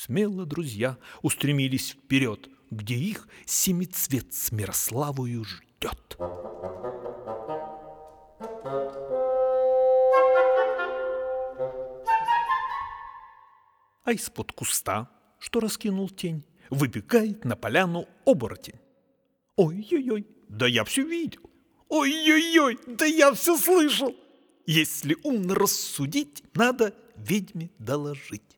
Смело друзья устремились вперед, Где их семицвет с Мирославою ждет. А из-под куста, что раскинул тень, Выбегает на поляну оборотень. Ой-ой-ой, да я все видел. Ой-ой-ой, да я все слышал. Если умно рассудить, надо ведьме доложить.